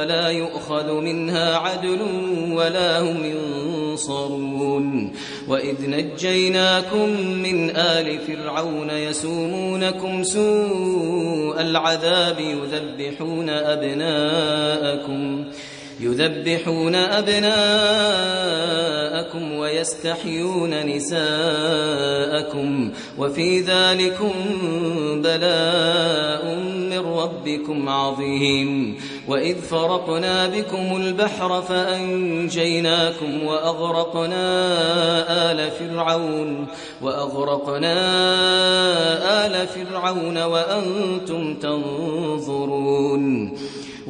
ولا يؤخذ منها عدل ولا هم ينصرون وإذ نجيناكم من آل فرعون يسومونكم سوء العذاب يذبحون أبناءكم يذبحون أبناءكم ويستحيون نساءكم وفي ذلكم بلاء ربكم عظيم وإذ فرقنا بكم البحر فأنجيناكم وأغرقنا آل فرعون وأغرقنا آل فرعون وأنتم تنظرون